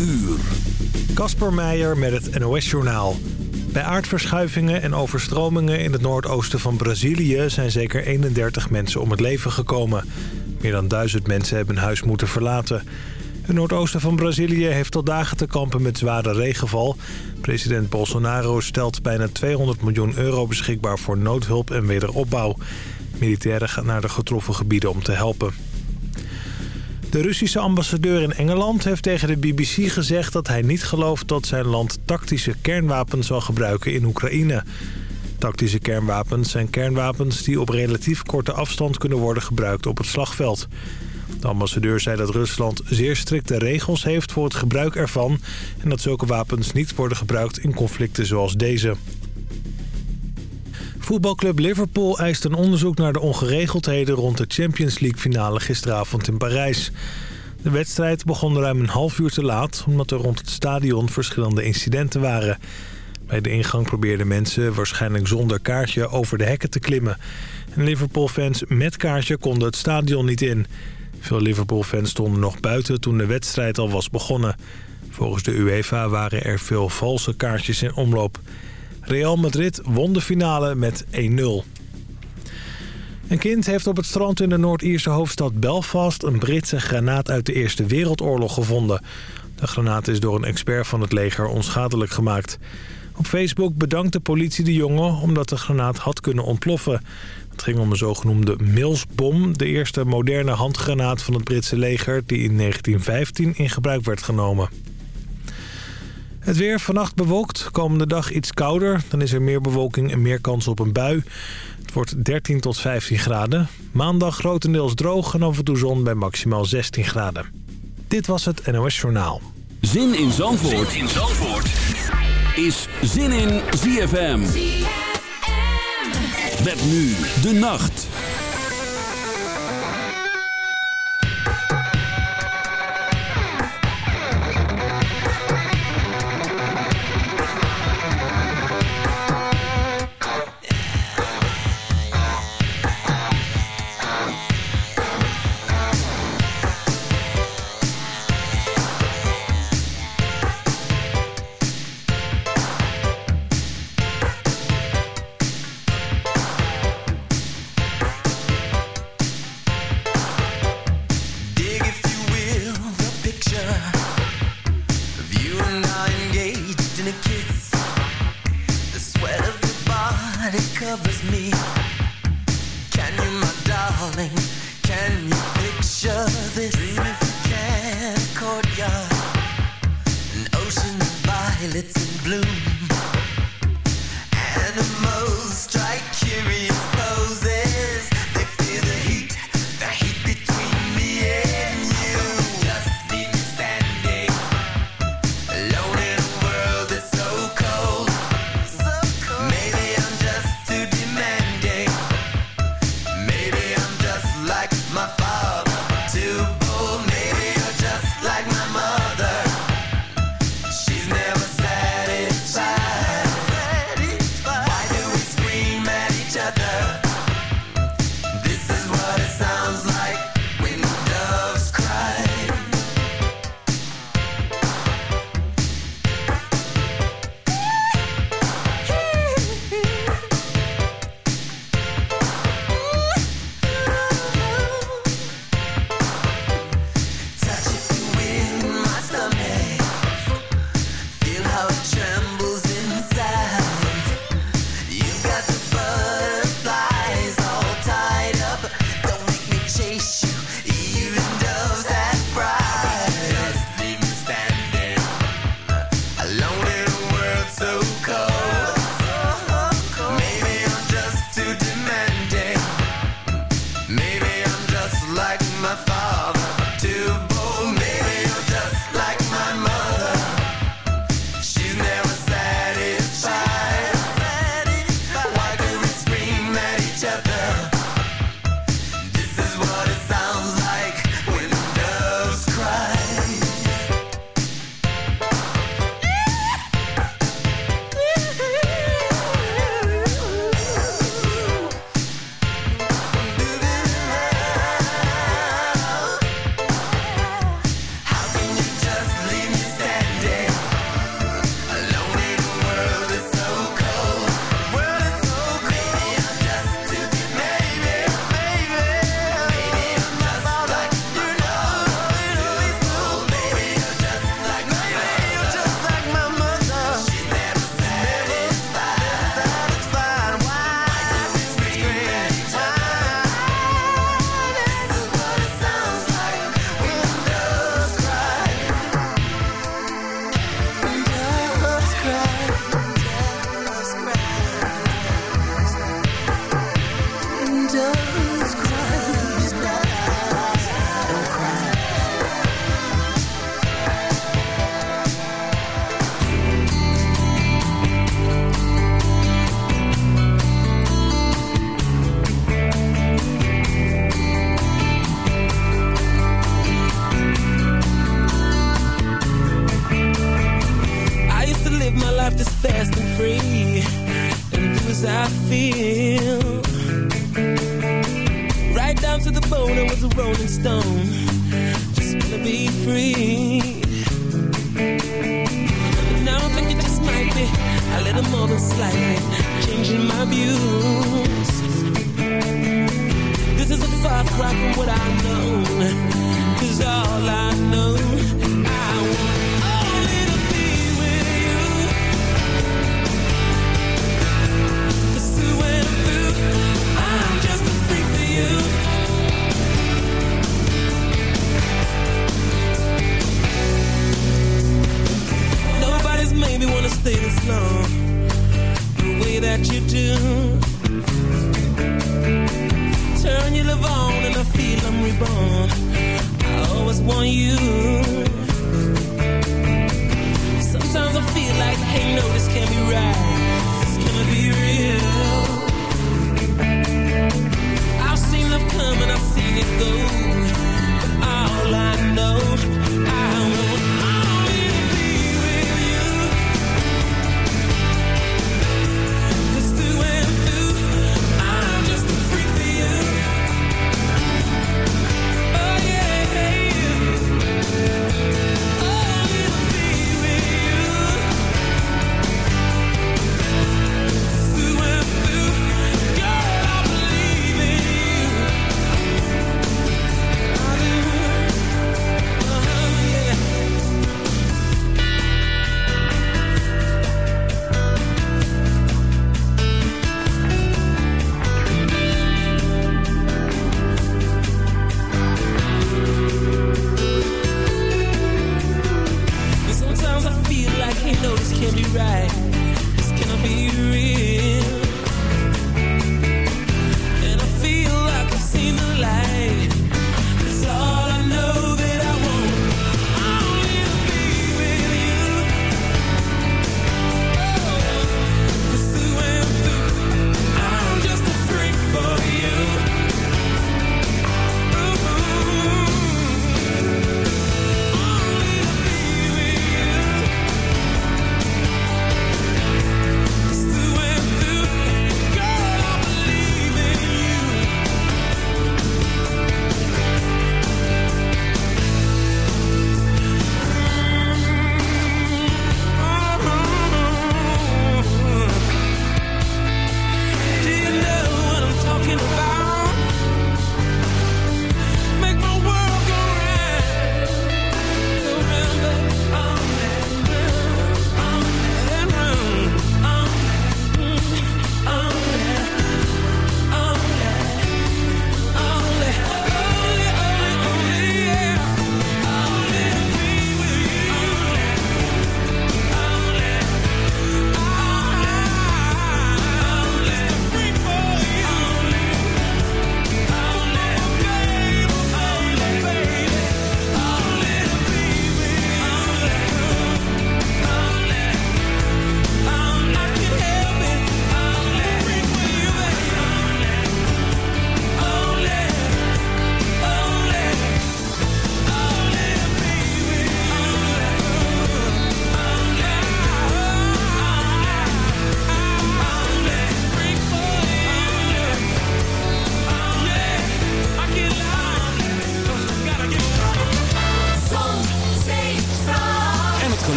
uur. Kasper Meijer met het NOS-journaal. Bij aardverschuivingen en overstromingen in het noordoosten van Brazilië... zijn zeker 31 mensen om het leven gekomen. Meer dan duizend mensen hebben hun huis moeten verlaten. Het noordoosten van Brazilië heeft al dagen te kampen met zware regenval. President Bolsonaro stelt bijna 200 miljoen euro beschikbaar voor noodhulp en wederopbouw. Militairen gaan naar de getroffen gebieden om te helpen. De Russische ambassadeur in Engeland heeft tegen de BBC gezegd dat hij niet gelooft dat zijn land tactische kernwapens zal gebruiken in Oekraïne. Tactische kernwapens zijn kernwapens die op relatief korte afstand kunnen worden gebruikt op het slagveld. De ambassadeur zei dat Rusland zeer strikte regels heeft voor het gebruik ervan... en dat zulke wapens niet worden gebruikt in conflicten zoals deze. Voetbalclub Liverpool eist een onderzoek naar de ongeregeldheden... rond de Champions League finale gisteravond in Parijs. De wedstrijd begon ruim een half uur te laat... omdat er rond het stadion verschillende incidenten waren. Bij de ingang probeerden mensen waarschijnlijk zonder kaartje over de hekken te klimmen. En Liverpool-fans met kaartje konden het stadion niet in... Veel Liverpool-fans stonden nog buiten toen de wedstrijd al was begonnen. Volgens de UEFA waren er veel valse kaartjes in omloop. Real Madrid won de finale met 1-0. Een kind heeft op het strand in de Noord-Ierse hoofdstad Belfast... een Britse granaat uit de Eerste Wereldoorlog gevonden. De granaat is door een expert van het leger onschadelijk gemaakt. Op Facebook bedankt de politie de jongen omdat de granaat had kunnen ontploffen. Het ging om een zogenoemde Millsbom, de eerste moderne handgranaat van het Britse leger... die in 1915 in gebruik werd genomen. Het weer vannacht bewolkt, komende dag iets kouder. Dan is er meer bewolking en meer kans op een bui. Het wordt 13 tot 15 graden. Maandag grotendeels droog en af en toe zon bij maximaal 16 graden. Dit was het NOS Journaal. Zin in Zandvoort, zin in Zandvoort. is Zin in ZFM. Met nu de nacht.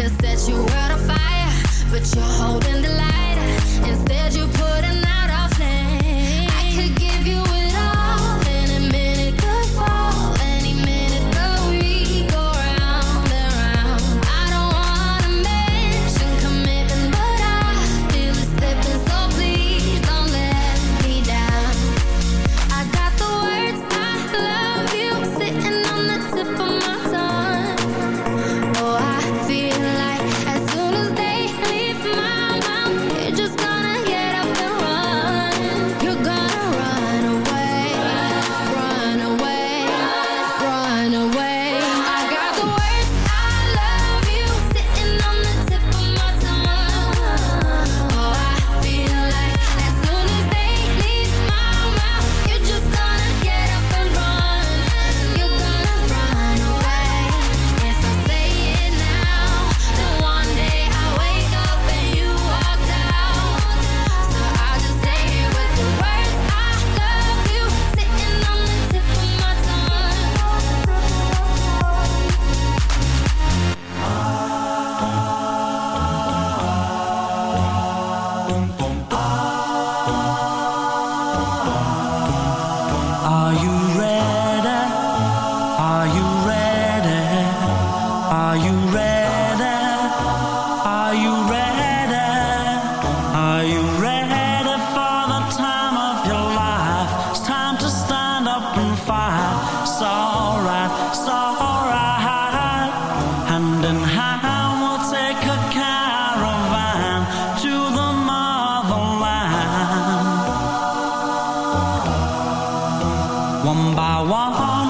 can set you on fire, but you're holding the line. one by one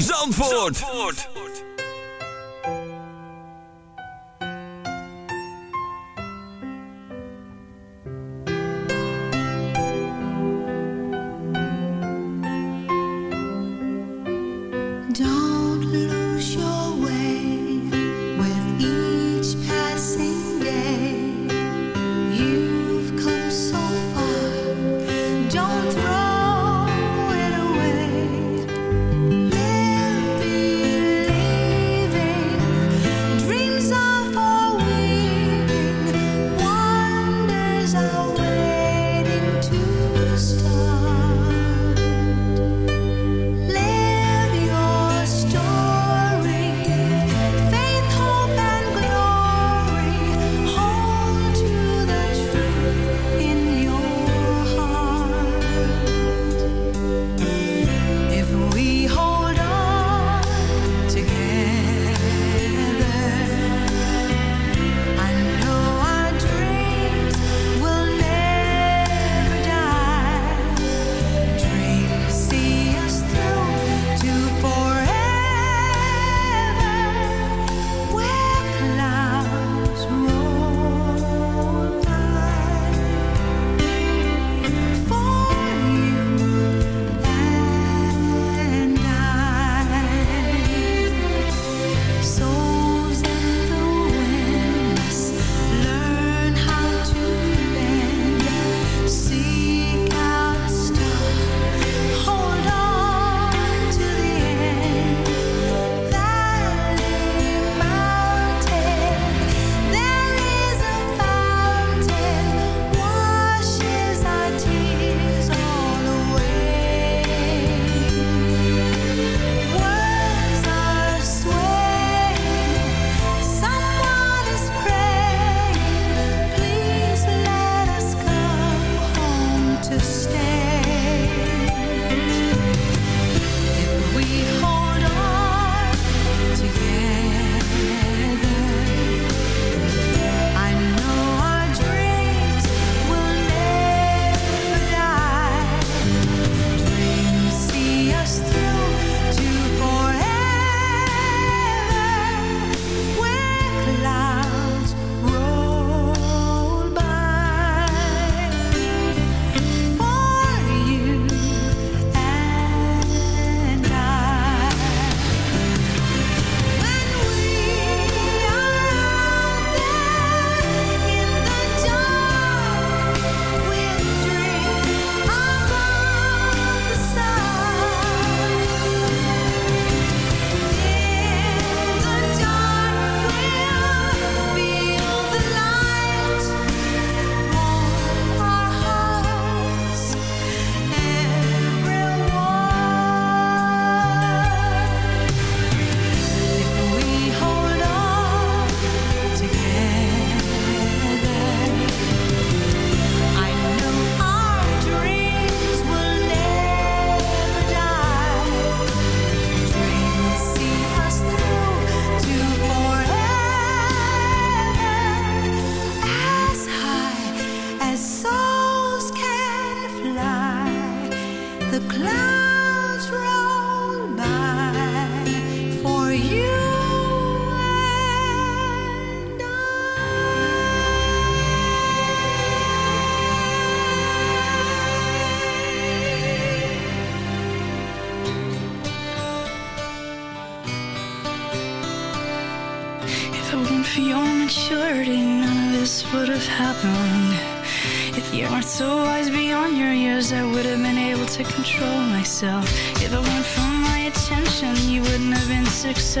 Zandvoort.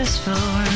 successful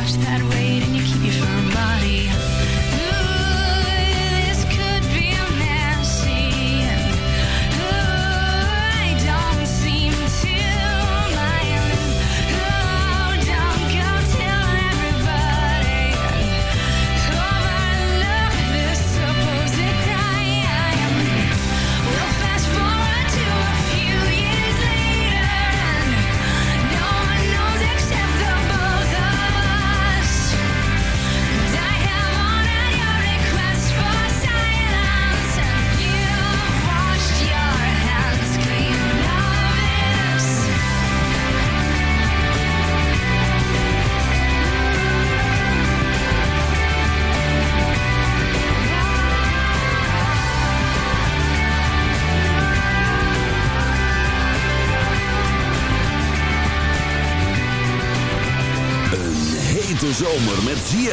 crush that weight and you keep your firm body.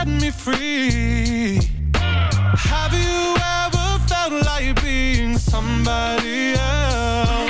set me free. Have you ever felt like being somebody else?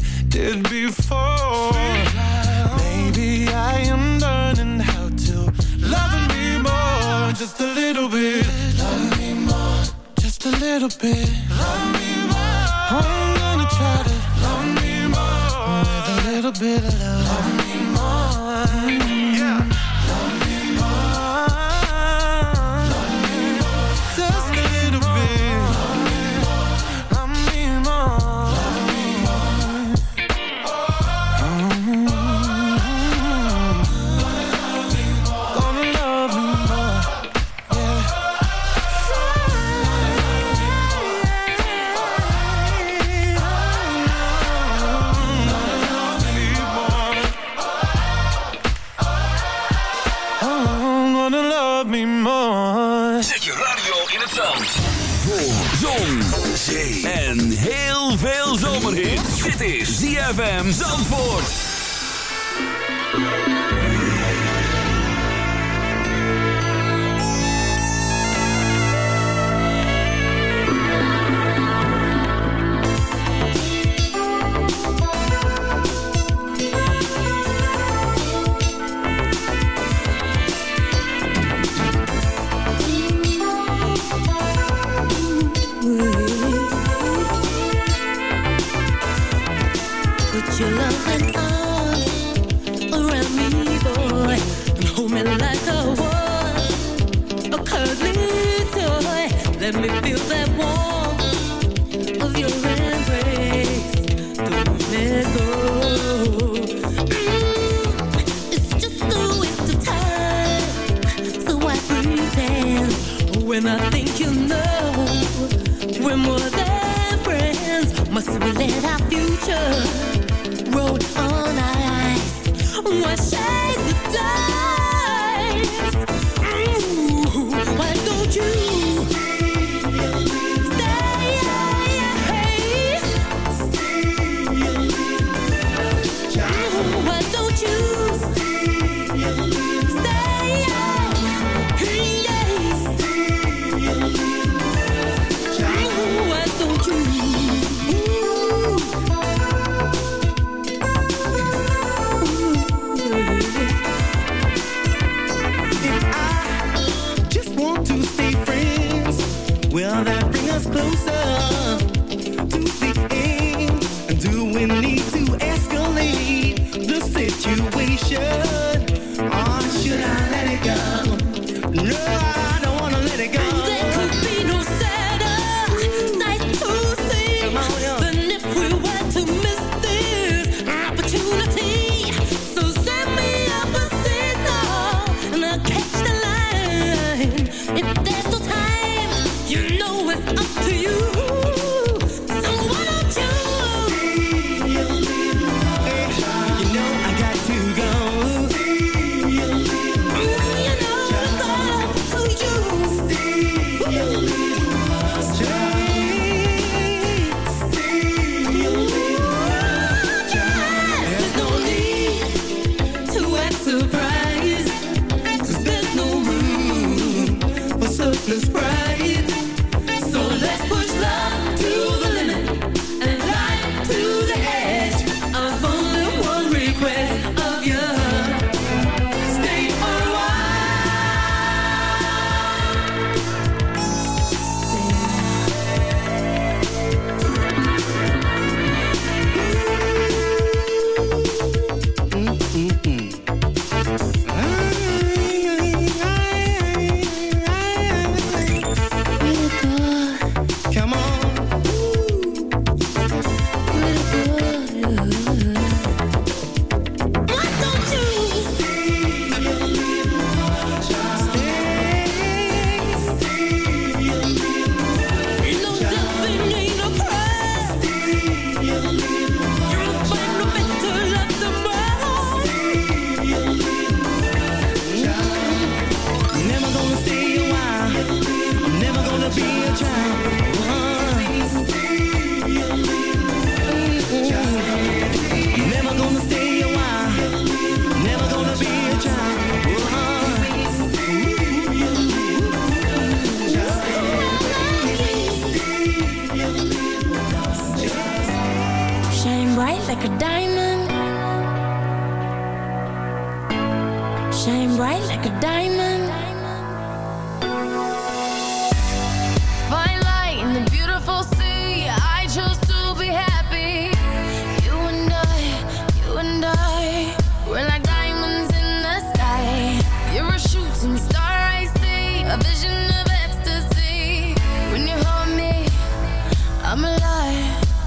little bit.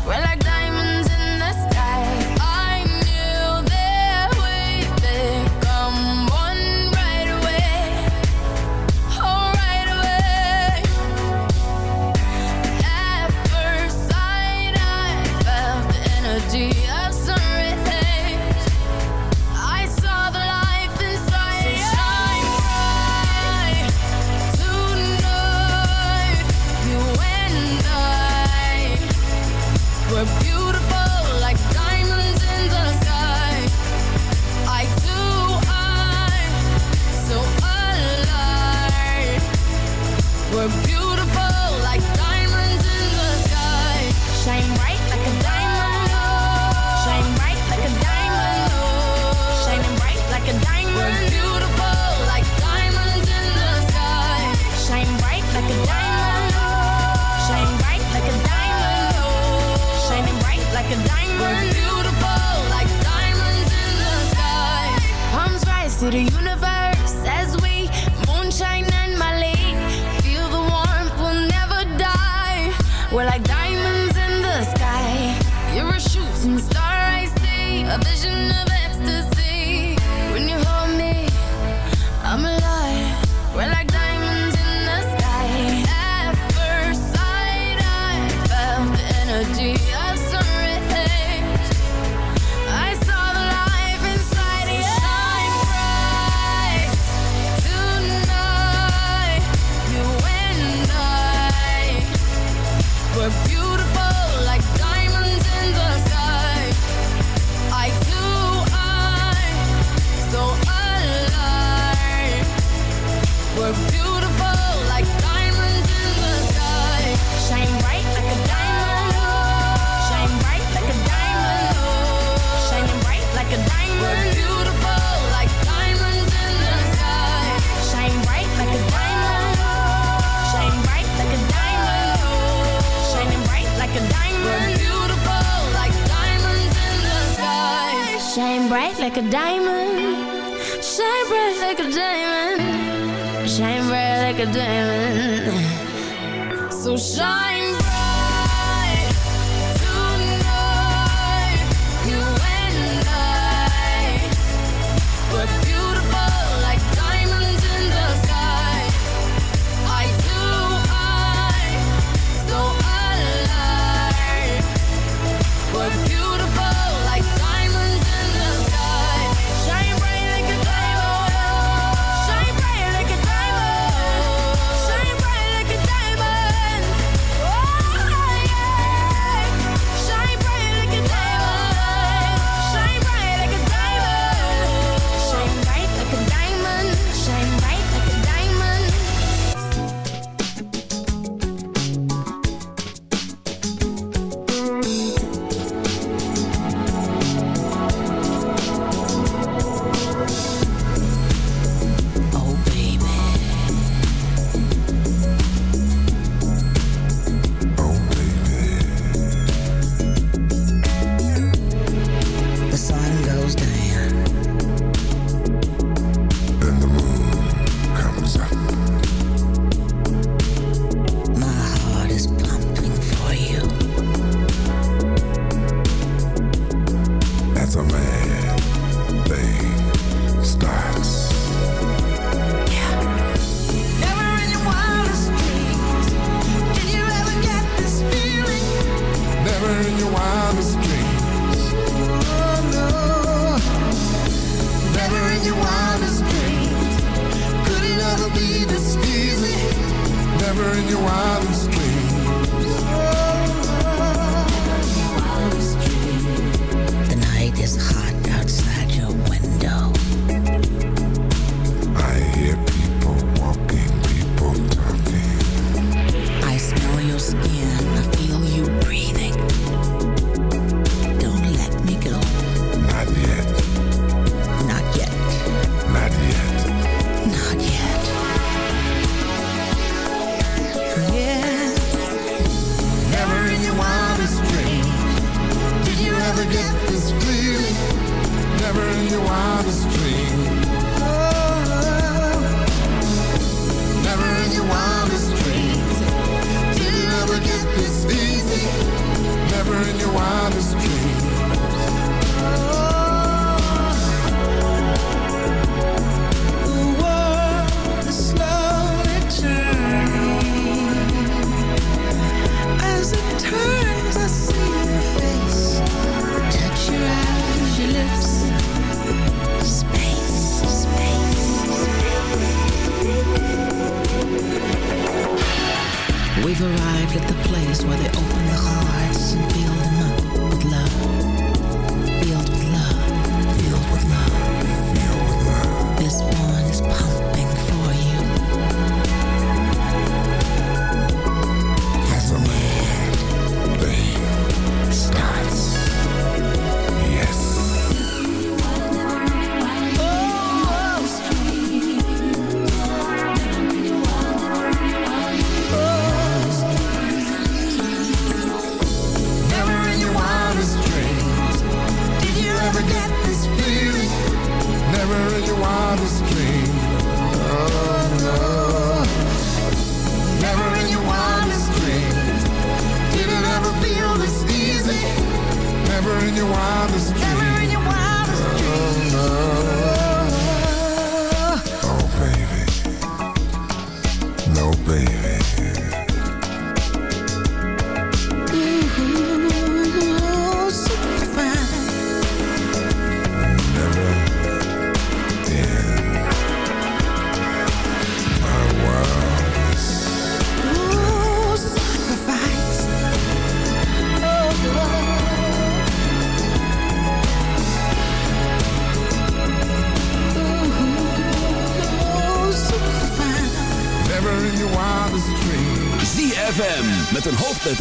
We're like diamonds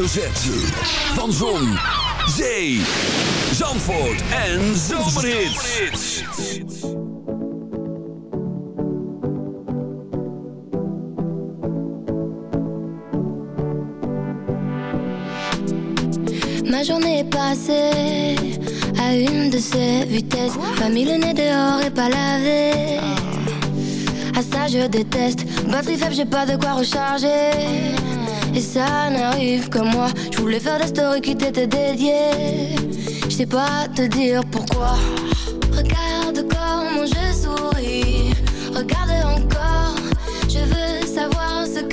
hoofdletter Z. Van Zon, Zee, Zandvoort en Zomerhits. Ma journée est passée à une de ces vitesses. Pas mis le nez dehors et pas lavé. À ça je déteste. Batterie faible, j'ai pas de quoi recharger ça n'arrive que moi. Je voulais faire des stories qui t'étaient dédiées. Je sais pas te dire pourquoi. Regarde comment je souris. Regarde encore. Je veux savoir ce que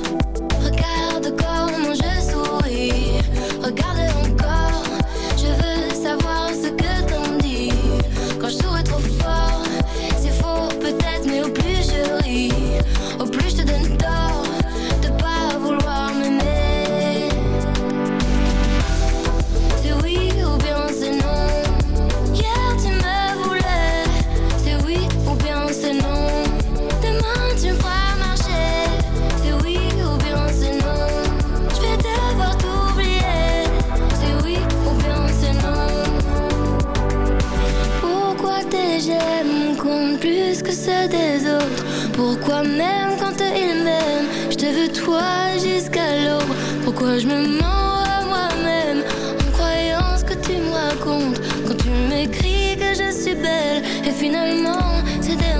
En belle Et finalement c'est des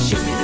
Show me